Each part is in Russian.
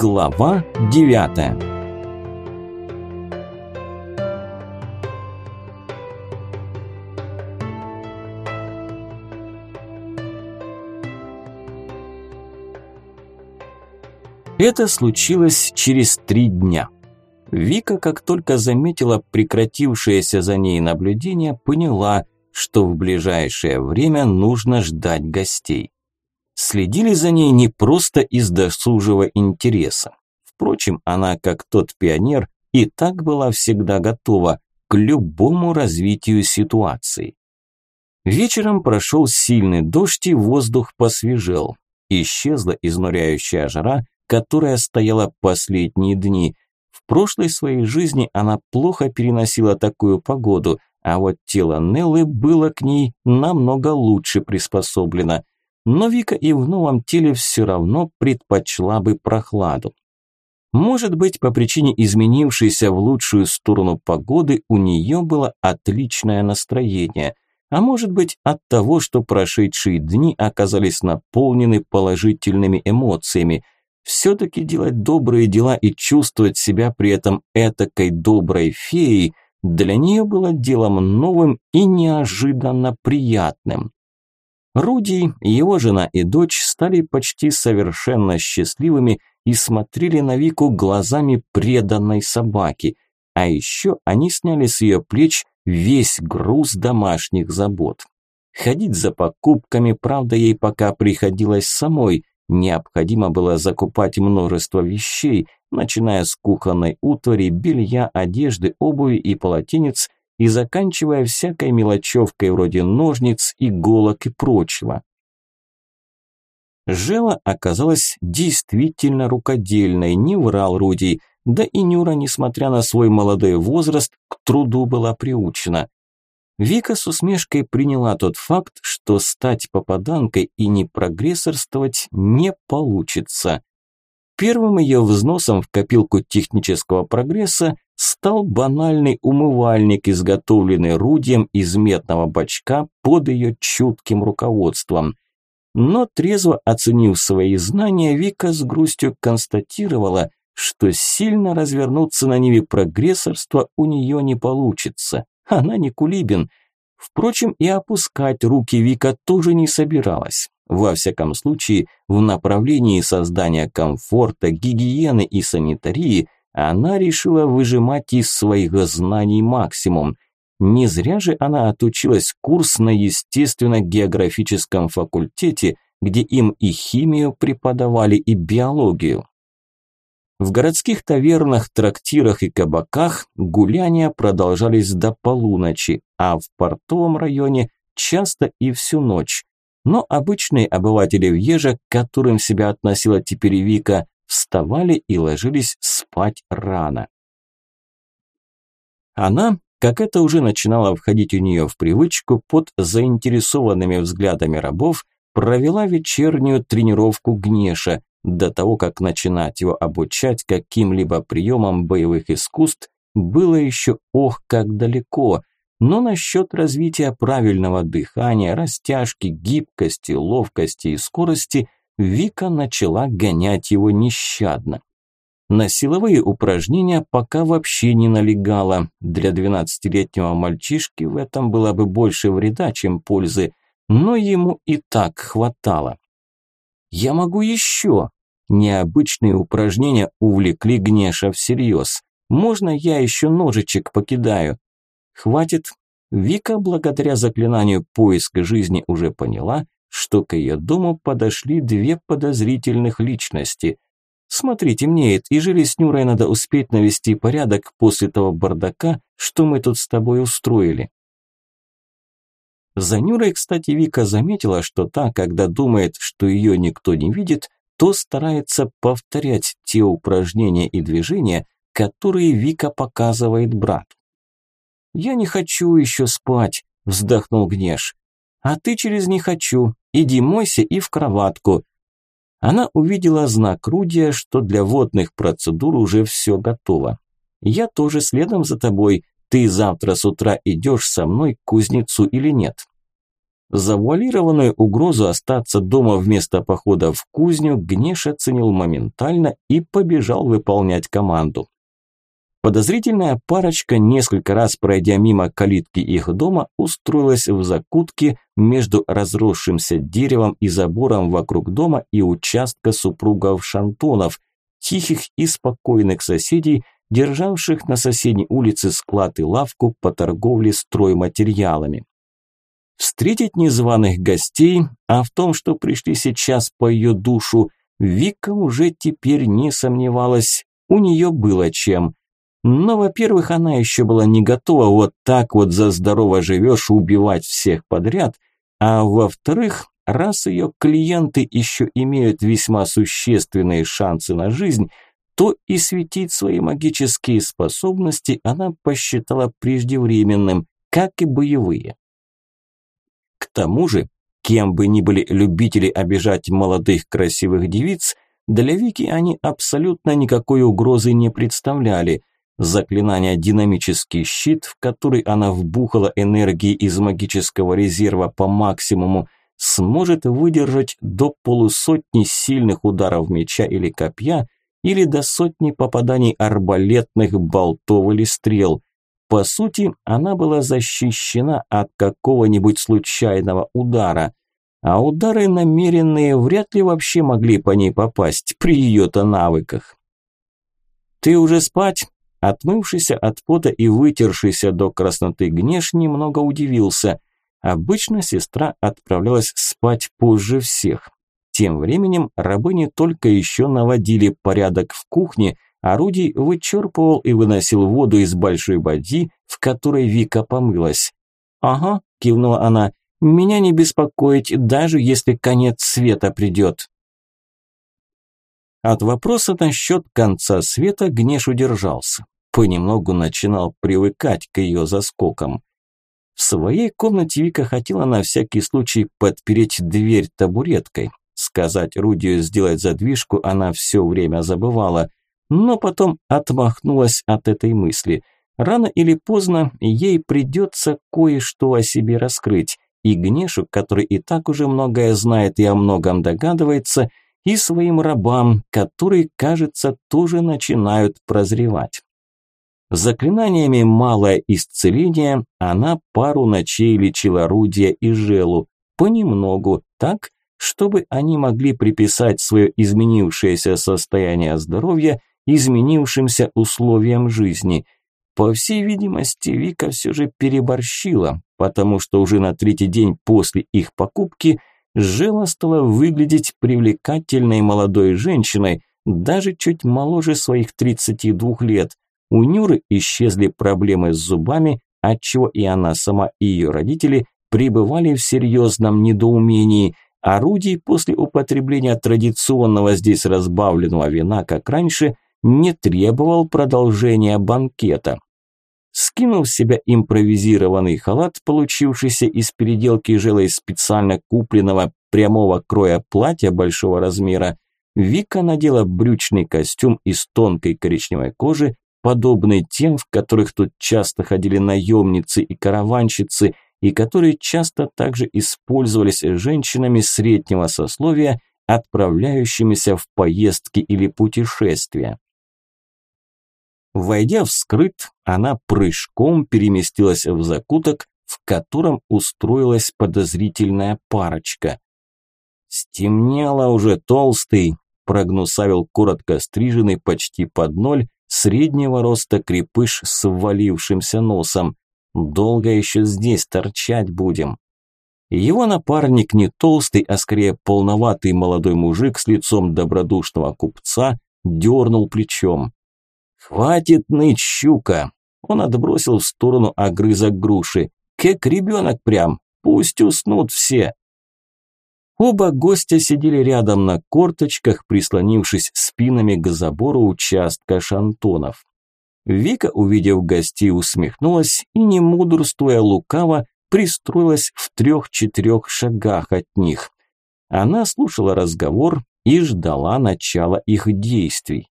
Глава девятая Это случилось через три дня. Вика, как только заметила прекратившееся за ней наблюдение, поняла, что в ближайшее время нужно ждать гостей. Следили за ней не просто из досужего интереса. Впрочем, она, как тот пионер, и так была всегда готова к любому развитию ситуации. Вечером прошел сильный дождь и воздух посвежел. Исчезла изнуряющая жара, которая стояла последние дни. В прошлой своей жизни она плохо переносила такую погоду, а вот тело Неллы было к ней намного лучше приспособлено но Вика и в новом теле все равно предпочла бы прохладу. Может быть, по причине изменившейся в лучшую сторону погоды у нее было отличное настроение, а может быть от того, что прошедшие дни оказались наполнены положительными эмоциями. Все-таки делать добрые дела и чувствовать себя при этом этакой доброй феей для нее было делом новым и неожиданно приятным. Руди, его жена и дочь стали почти совершенно счастливыми и смотрели на Вику глазами преданной собаки. А еще они сняли с ее плеч весь груз домашних забот. Ходить за покупками, правда, ей пока приходилось самой. Необходимо было закупать множество вещей, начиная с кухонной утвари, белья, одежды, обуви и полотенец – и заканчивая всякой мелочевкой вроде ножниц, иголок и прочего. Жела оказалась действительно рукодельной, не врал Руди, да и Нюра, несмотря на свой молодой возраст, к труду была приучена. Вика с усмешкой приняла тот факт, что стать попаданкой и не прогрессорствовать не получится. Первым ее взносом в копилку технического прогресса стал банальный умывальник, изготовленный Рудием из медного бачка под ее чутким руководством. Но трезво оценив свои знания, Вика с грустью констатировала, что сильно развернуться на ниве прогрессорства у нее не получится. Она не кулибин. Впрочем, и опускать руки Вика тоже не собиралась. Во всяком случае, в направлении создания комфорта, гигиены и санитарии – она решила выжимать из своих знаний максимум. Не зря же она отучилась курс на естественно-географическом факультете, где им и химию преподавали, и биологию. В городских тавернах, трактирах и кабаках гуляния продолжались до полуночи, а в портовом районе часто и всю ночь. Но обычные обыватели Вьежа, к которым себя относила теперь Вика, вставали и ложились спать рано. Она, как это уже начинало входить у нее в привычку, под заинтересованными взглядами рабов, провела вечернюю тренировку Гнеша, до того, как начинать его обучать каким-либо приемам боевых искусств, было еще ох как далеко, но насчет развития правильного дыхания, растяжки, гибкости, ловкости и скорости – Вика начала гонять его нещадно. На силовые упражнения пока вообще не налегала. Для двенадцатилетнего мальчишки в этом было бы больше вреда, чем пользы, но ему и так хватало. «Я могу еще!» Необычные упражнения увлекли Гнеша всерьез. «Можно я еще ножичек покидаю?» «Хватит!» Вика, благодаря заклинанию поиска жизни, уже поняла, что к ее дому подошли две подозрительных личности. Смотри, темнеет, и жили с Нюрой надо успеть навести порядок после того бардака, что мы тут с тобой устроили. За Нюрой, кстати, Вика заметила, что та, когда думает, что ее никто не видит, то старается повторять те упражнения и движения, которые Вика показывает брату. «Я не хочу еще спать», – вздохнул Гнеш. «А ты через «не хочу», Иди мойся и в кроватку. Она увидела знак Рудия, что для водных процедур уже все готово. Я тоже следом за тобой. Ты завтра с утра идешь со мной к кузнецу или нет? Завуалированную угрозу остаться дома вместо похода в кузню Гнеш оценил моментально и побежал выполнять команду. Подозрительная парочка, несколько раз пройдя мимо калитки их дома, устроилась в закутке между разросшимся деревом и забором вокруг дома и участка супругов Шантонов, тихих и спокойных соседей, державших на соседней улице склад и лавку по торговле стройматериалами. Встретить незваных гостей, а в том, что пришли сейчас по ее душу, Вика уже теперь не сомневалась, у нее было чем. Но, во-первых, она еще была не готова вот так вот за здорово живешь убивать всех подряд, а во-вторых, раз ее клиенты еще имеют весьма существенные шансы на жизнь, то и светить свои магические способности она посчитала преждевременным, как и боевые. К тому же, кем бы ни были любители обижать молодых красивых девиц, для Вики они абсолютно никакой угрозы не представляли. Заклинание «Динамический щит», в который она вбухала энергии из магического резерва по максимуму, сможет выдержать до полусотни сильных ударов меча или копья или до сотни попаданий арбалетных болтов или стрел. По сути, она была защищена от какого-нибудь случайного удара, а удары намеренные вряд ли вообще могли по ней попасть при ее-то навыках. «Ты уже спать?» Отмывшийся от пота и вытершийся до красноты Гнеш немного удивился. Обычно сестра отправлялась спать позже всех. Тем временем рабыни только еще наводили порядок в кухне, Орудий вычерпывал и выносил воду из большой бадьи, в которой Вика помылась. «Ага», – кивнула она, – «меня не беспокоить, даже если конец света придет». От вопроса насчет конца света Гнеш удержался. Понемногу начинал привыкать к ее заскокам. В своей комнате Вика хотела на всякий случай подпереть дверь табуреткой. Сказать Рудию сделать задвижку она все время забывала – но потом отмахнулась от этой мысли. Рано или поздно ей придется кое-что о себе раскрыть, и Гнешу, который и так уже многое знает и о многом догадывается, и своим рабам, которые, кажется, тоже начинают прозревать. Заклинаниями «малое исцеление» она пару ночей лечила Рудия и Желу, понемногу, так, чтобы они могли приписать свое изменившееся состояние здоровья изменившимся условиям жизни. По всей видимости, Вика все же переборщила, потому что уже на третий день после их покупки Жела стала выглядеть привлекательной молодой женщиной, даже чуть моложе своих 32 лет. У Нюры исчезли проблемы с зубами, отчего и она сама, и ее родители пребывали в серьезном недоумении. Орудий после употребления традиционного здесь разбавленного вина, как раньше, не требовал продолжения банкета. Скинув с себя импровизированный халат, получившийся из переделки желой специально купленного прямого кроя платья большого размера, Вика надела брючный костюм из тонкой коричневой кожи, подобный тем, в которых тут часто ходили наемницы и караванщицы, и которые часто также использовались женщинами среднего сословия, отправляющимися в поездки или путешествия. Войдя в скрыт, она прыжком переместилась в закуток, в котором устроилась подозрительная парочка. «Стемнело уже, толстый», – прогнусавил коротко стриженный почти под ноль, среднего роста крепыш с ввалившимся носом. «Долго еще здесь торчать будем». Его напарник не толстый, а скорее полноватый молодой мужик с лицом добродушного купца дернул плечом. «Хватит ныть, щука!» Он отбросил в сторону огрызок груши. «Как ребенок прям! Пусть уснут все!» Оба гостя сидели рядом на корточках, прислонившись спинами к забору участка шантонов. Вика, увидев гостей, усмехнулась и, не мудрствуя лукаво, пристроилась в трех-четырех шагах от них. Она слушала разговор и ждала начала их действий.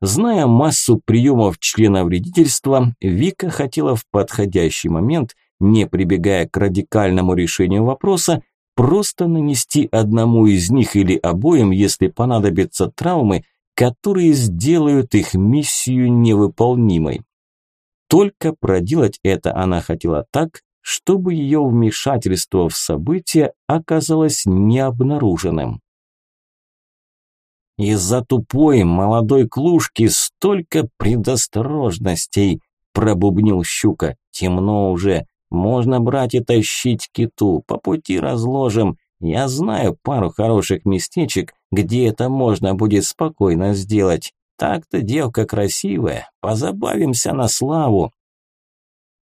Зная массу приемов члена вредительства, Вика хотела в подходящий момент не прибегая к радикальному решению вопроса, просто нанести одному из них или обоим, если понадобятся травмы, которые сделают их миссию невыполнимой. Только проделать это она хотела так, чтобы ее вмешательство в события оказалось необнаруженным. Из-за тупой молодой клушки столько предосторожностей, пробубнил щука. Темно уже, можно брать и тащить киту, по пути разложим. Я знаю пару хороших местечек, где это можно будет спокойно сделать. Так-то девка красивая, позабавимся на славу.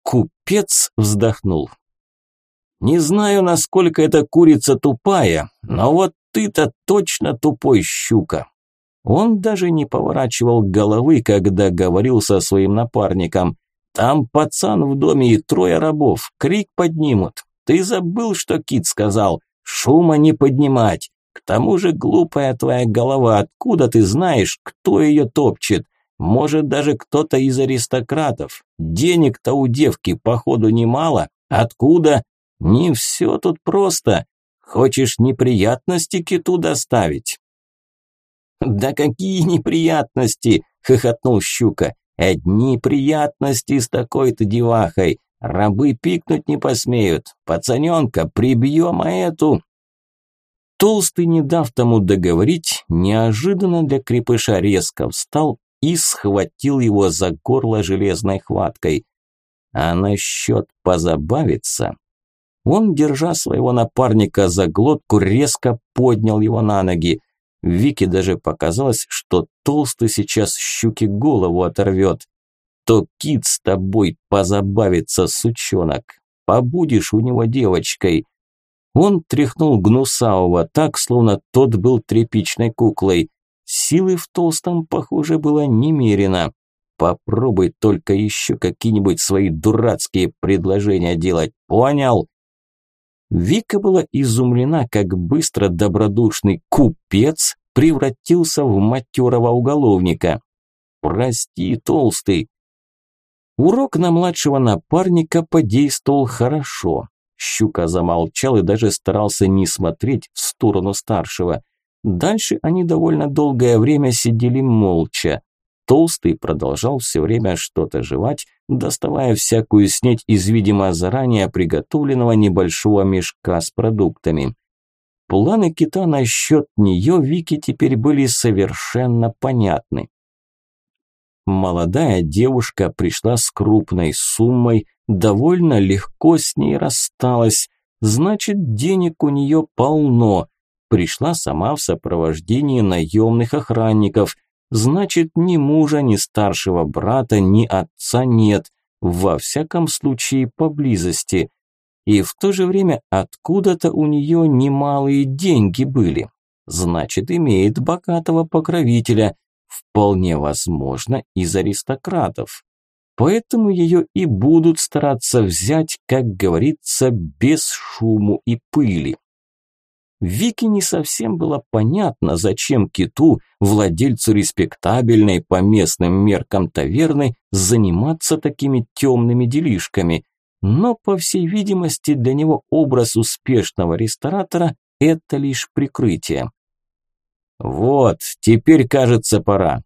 Купец вздохнул. Не знаю, насколько эта курица тупая, но вот ты-то точно тупой щука. Он даже не поворачивал головы, когда говорил со своим напарником. Там пацан в доме и трое рабов, крик поднимут. Ты забыл, что Кит сказал? Шума не поднимать. К тому же глупая твоя голова, откуда ты знаешь, кто ее топчет? Может, даже кто-то из аристократов. Денег-то у девки, походу, немало. Откуда? Не все тут просто. Хочешь неприятности киту доставить?» «Да какие неприятности!» – хохотнул Щука. «Одни приятности с такой-то девахой. Рабы пикнуть не посмеют. Пацаненка, прибьем, а эту...» Толстый, не дав тому договорить, неожиданно для крепыша резко встал и схватил его за горло железной хваткой. А насчет позабавиться, он, держа своего напарника за глотку, резко поднял его на ноги. Вике даже показалось, что толстый сейчас щуки голову оторвет. То кит с тобой позабавится, сучонок. Побудешь у него девочкой. Он тряхнул Гнусавого так, словно тот был тряпичной куклой. Силы в толстом, похоже, было немерено. Попробуй только еще какие-нибудь свои дурацкие предложения делать, понял? Вика была изумлена, как быстро добродушный купец превратился в матерого уголовника. «Прости, толстый». Урок на младшего напарника подействовал хорошо. Щука замолчал и даже старался не смотреть в сторону старшего. Дальше они довольно долгое время сидели молча. Толстый продолжал все время что-то жевать, доставая всякую снеть из, видимо, заранее приготовленного небольшого мешка с продуктами. Планы кита насчет нее Вики теперь были совершенно понятны. Молодая девушка пришла с крупной суммой, довольно легко с ней рассталась, значит, денег у нее полно. Пришла сама в сопровождении наемных охранников – Значит, ни мужа, ни старшего брата, ни отца нет, во всяком случае поблизости. И в то же время откуда-то у нее немалые деньги были. Значит, имеет богатого покровителя, вполне возможно, из аристократов. Поэтому ее и будут стараться взять, как говорится, без шуму и пыли. Вике не совсем было понятно, зачем киту, владельцу респектабельной по местным меркам таверны, заниматься такими темными делишками. Но, по всей видимости, для него образ успешного ресторатора – это лишь прикрытие. «Вот, теперь, кажется, пора».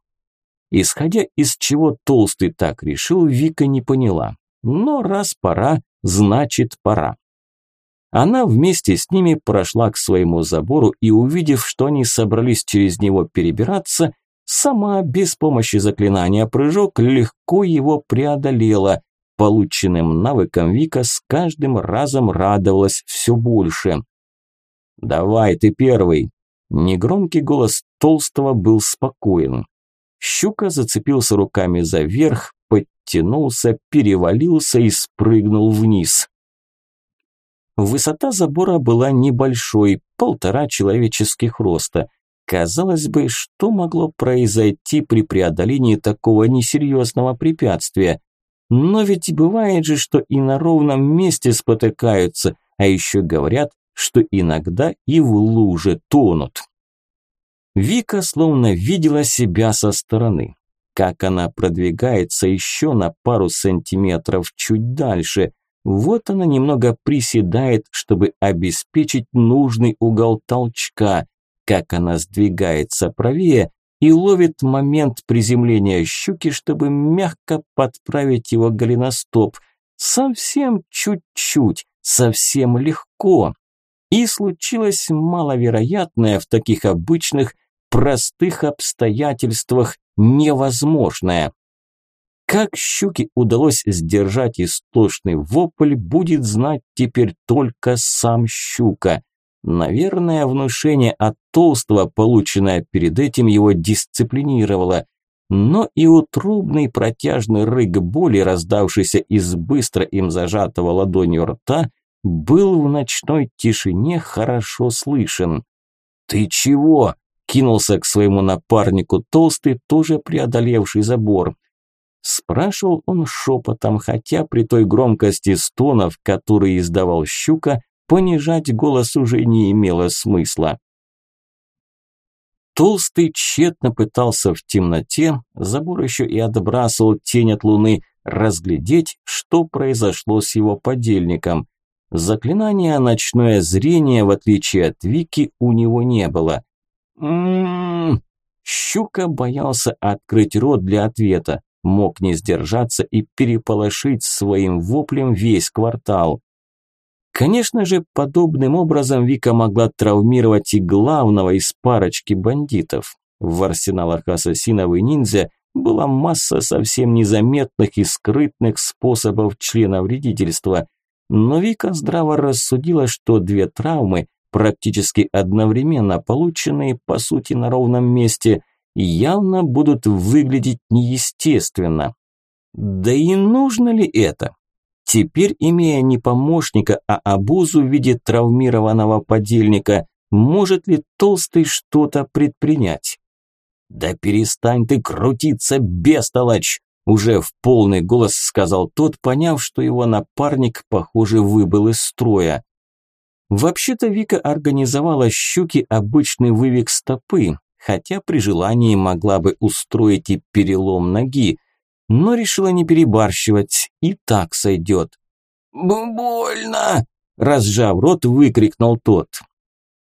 Исходя из чего Толстый так решил, Вика не поняла. Но раз пора, значит пора. Она вместе с ними прошла к своему забору и, увидев, что они собрались через него перебираться, сама без помощи заклинания прыжок легко его преодолела. Полученным навыком Вика с каждым разом радовалась все больше. «Давай, ты первый!» Негромкий голос Толстого был спокоен. Щука зацепился руками за верх, подтянулся, перевалился и спрыгнул вниз. Высота забора была небольшой, полтора человеческих роста. Казалось бы, что могло произойти при преодолении такого несерьезного препятствия? Но ведь бывает же, что и на ровном месте спотыкаются, а еще говорят, что иногда и в луже тонут. Вика словно видела себя со стороны. Как она продвигается еще на пару сантиметров чуть дальше, Вот она немного приседает, чтобы обеспечить нужный угол толчка, как она сдвигается правее и ловит момент приземления щуки, чтобы мягко подправить его голеностоп. Совсем чуть-чуть, совсем легко. И случилось маловероятное в таких обычных, простых обстоятельствах невозможное. Как щуке удалось сдержать истошный вопль, будет знать теперь только сам щука. Наверное, внушение от толстого, полученное перед этим, его дисциплинировало. Но и утробный протяжный рык боли, раздавшийся из быстро им зажатого ладонью рта, был в ночной тишине хорошо слышен. «Ты чего?» – кинулся к своему напарнику толстый, тоже преодолевший забор. Спрашивал он шепотом, хотя при той громкости стонов, которые издавал щука, понижать голос уже не имело смысла. Толстый тщетно пытался в темноте, забор еще и отбрасывал тень от луны, разглядеть, что произошло с его подельником. Заклинания «Ночное зрение», в отличие от Вики, у него не было. «М-м-м!» Щука боялся открыть рот для ответа мог не сдержаться и переполошить своим воплем весь квартал. Конечно же, подобным образом Вика могла травмировать и главного из парочки бандитов. В арсеналах ассасинов и ниндзя была масса совсем незаметных и скрытных способов члена вредительства. Но Вика здраво рассудила, что две травмы, практически одновременно полученные, по сути, на ровном месте, явно будут выглядеть неестественно. Да и нужно ли это? Теперь, имея не помощника, а обузу в виде травмированного подельника, может ли Толстый что-то предпринять? «Да перестань ты крутиться, бестолочь!» Уже в полный голос сказал тот, поняв, что его напарник, похоже, выбыл из строя. Вообще-то Вика организовала щуки обычный вывих стопы, хотя при желании могла бы устроить и перелом ноги, но решила не перебарщивать, и так сойдет. «Больно!» – разжав рот, выкрикнул тот.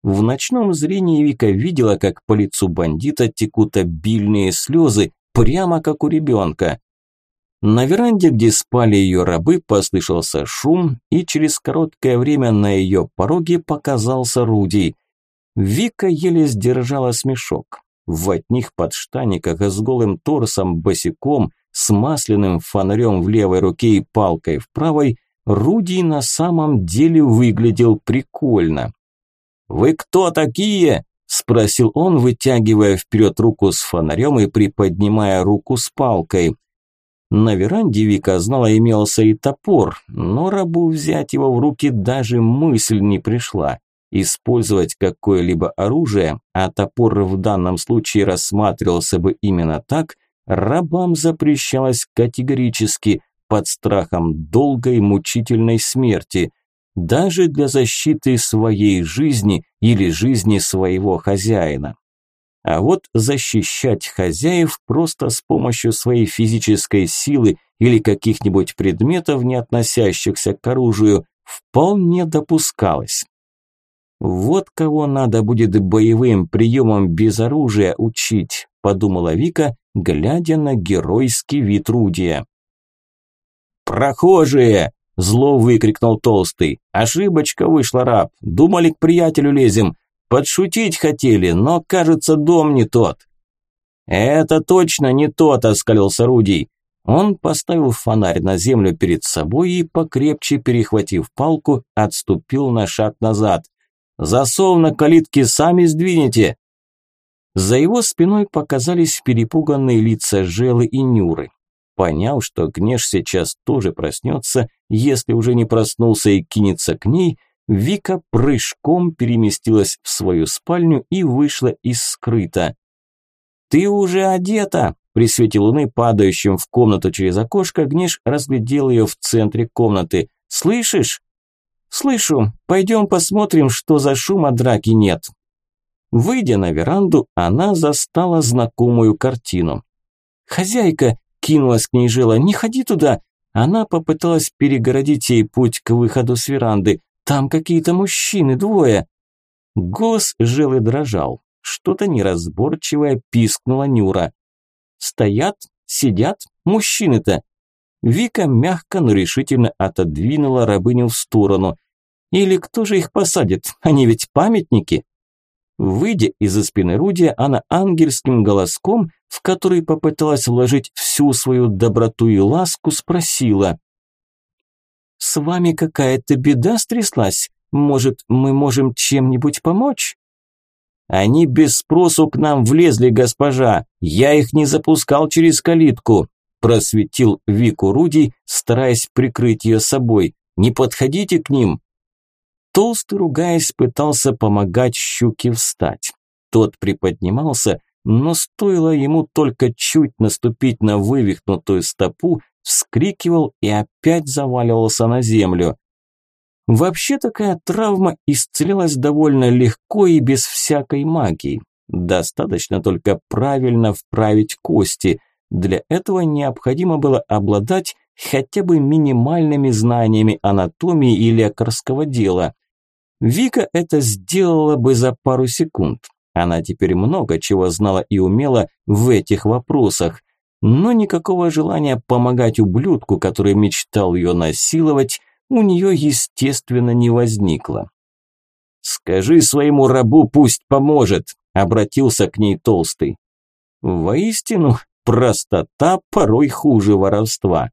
В ночном зрении Вика видела, как по лицу бандита текут обильные слезы, прямо как у ребенка. На веранде, где спали ее рабы, послышался шум, и через короткое время на ее пороге показался Руди – Вика еле сдержала смешок. В одних подштаниках с голым торсом, босиком, с масляным фонарем в левой руке и палкой в правой, Руди на самом деле выглядел прикольно. «Вы кто такие?» – спросил он, вытягивая вперед руку с фонарем и приподнимая руку с палкой. На веранде Вика знала имелся и топор, но рабу взять его в руки даже мысль не пришла. Использовать какое-либо оружие, а топор в данном случае рассматривался бы именно так, рабам запрещалось категорически под страхом долгой мучительной смерти, даже для защиты своей жизни или жизни своего хозяина. А вот защищать хозяев просто с помощью своей физической силы или каких-нибудь предметов, не относящихся к оружию, вполне допускалось. Вот кого надо будет боевым приемам без оружия учить, подумала Вика, глядя на геройский вид Рудия. «Прохожие!» – зло выкрикнул Толстый. «Ошибочка вышла, раб. Думали, к приятелю лезем. Подшутить хотели, но, кажется, дом не тот». «Это точно не тот», – оскалился Рудий. Он поставил фонарь на землю перед собой и, покрепче перехватив палку, отступил на шаг назад – Засов на калитке сами сдвинете!» За его спиной показались перепуганные лица Желы и Нюры. Поняв, что Гнеш сейчас тоже проснется, если уже не проснулся и кинется к ней, Вика прыжком переместилась в свою спальню и вышла из скрыта. «Ты уже одета!» При свете луны, падающем в комнату через окошко, Гнеш разглядел ее в центре комнаты. «Слышишь?» «Слышу. Пойдем посмотрим, что за шума драки нет». Выйдя на веранду, она застала знакомую картину. «Хозяйка!» – кинулась к ней жила. «Не ходи туда! Она попыталась перегородить ей путь к выходу с веранды. «Там какие-то мужчины, двое!» Голос жил и дрожал. Что-то неразборчивое пискнула Нюра. «Стоят? Сидят? Мужчины-то!» Вика мягко, но решительно отодвинула рабыню в сторону. «Или кто же их посадит? Они ведь памятники!» Выйдя из-за спины Руди, она ангельским голоском, в который попыталась вложить всю свою доброту и ласку, спросила. «С вами какая-то беда стряслась? Может, мы можем чем-нибудь помочь?» «Они без спросу к нам влезли, госпожа. Я их не запускал через калитку», просветил Вику Руди, стараясь прикрыть ее собой. «Не подходите к ним». Толстый, ругаясь, пытался помогать щуке встать. Тот приподнимался, но стоило ему только чуть наступить на вывихнутую стопу, вскрикивал и опять заваливался на землю. Вообще такая травма исцелялась довольно легко и без всякой магии. Достаточно только правильно вправить кости. Для этого необходимо было обладать хотя бы минимальными знаниями анатомии и лекарского дела. Вика это сделала бы за пару секунд. Она теперь много чего знала и умела в этих вопросах, но никакого желания помогать ублюдку, который мечтал ее насиловать, у нее, естественно, не возникло. «Скажи своему рабу, пусть поможет», – обратился к ней Толстый. Воистину, простота порой хуже воровства.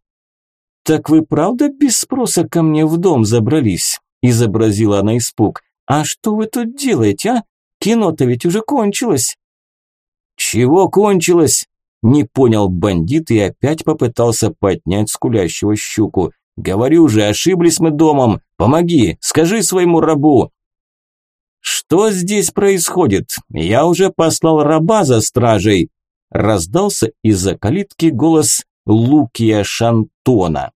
«Так вы правда без спроса ко мне в дом забрались?» изобразила она испуг. «А что вы тут делаете, а? Кино-то ведь уже кончилось». «Чего кончилось?» Не понял бандит и опять попытался поднять скулящего щуку. «Говорю же, ошиблись мы домом. Помоги, скажи своему рабу». «Что здесь происходит? Я уже послал раба за стражей!» Раздался из-за калитки голос Лукия Шантона.